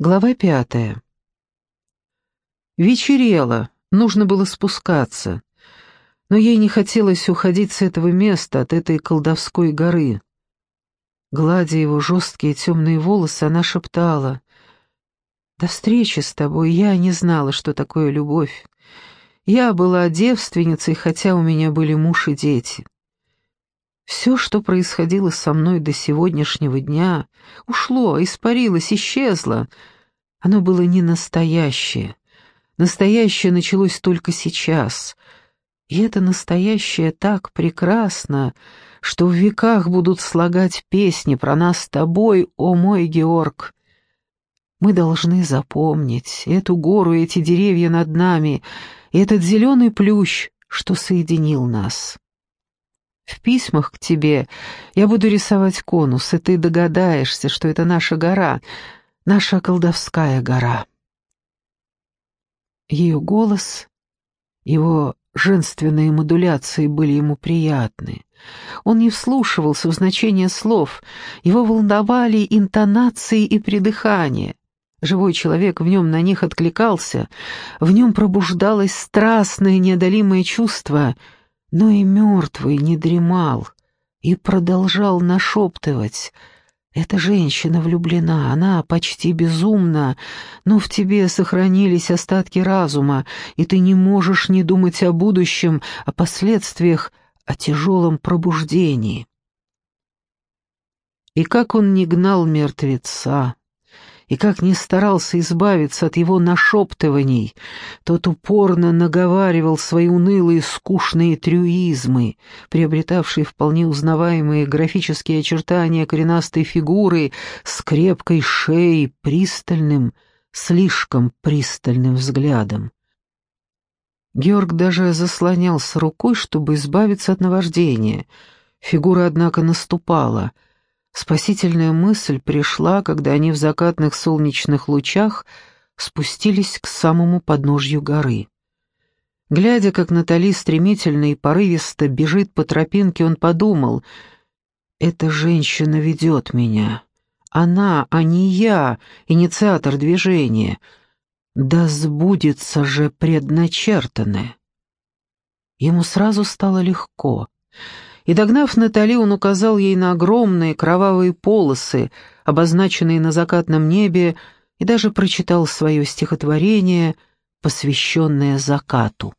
Глава пятая. Вечерело, нужно было спускаться, но ей не хотелось уходить с этого места, от этой колдовской горы. Гладя его жесткие темные волосы, она шептала, «До встречи с тобой я не знала, что такое любовь. Я была девственницей, хотя у меня были муж и дети. Все, что происходило со мной до сегодняшнего дня, ушло, испарилось, исчезло. Оно было не настоящее. Настоящее началось только сейчас. И это настоящее так прекрасно, что в веках будут слагать песни про нас с тобой, о мой Георг. Мы должны запомнить эту гору, эти деревья над нами, и этот зеленый плющ, что соединил нас. Письмах к тебе я буду рисовать конус, и ты догадаешься, что это наша гора, наша колдовская гора. Ее голос, его женственные модуляции были ему приятны. Он не вслушивался в значение слов, его волновали интонации и придыхание. Живой человек в нем на них откликался, в нем пробуждалось страстное неодолимое чувство, но и мертвый не дремал и продолжал нашептывать — эта женщина влюблена, она почти безумна, но в тебе сохранились остатки разума, и ты не можешь не думать о будущем, о последствиях, о тяжелом пробуждении. И как он не гнал мертвеца, и как ни старался избавиться от его нашептываний, тот упорно наговаривал свои унылые скучные трюизмы, приобретавшие вполне узнаваемые графические очертания коренастой фигуры с крепкой шеей, пристальным, слишком пристальным взглядом. Георг даже заслонялся рукой, чтобы избавиться от наваждения. Фигура, однако, наступала — Спасительная мысль пришла, когда они в закатных солнечных лучах спустились к самому подножью горы. Глядя, как Натали стремительно и порывисто бежит по тропинке, он подумал, «Эта женщина ведет меня. Она, а не я, инициатор движения. Да сбудется же предначертанное». Ему сразу стало легко — и, догнав Натали, он указал ей на огромные кровавые полосы, обозначенные на закатном небе, и даже прочитал свое стихотворение, посвященное закату.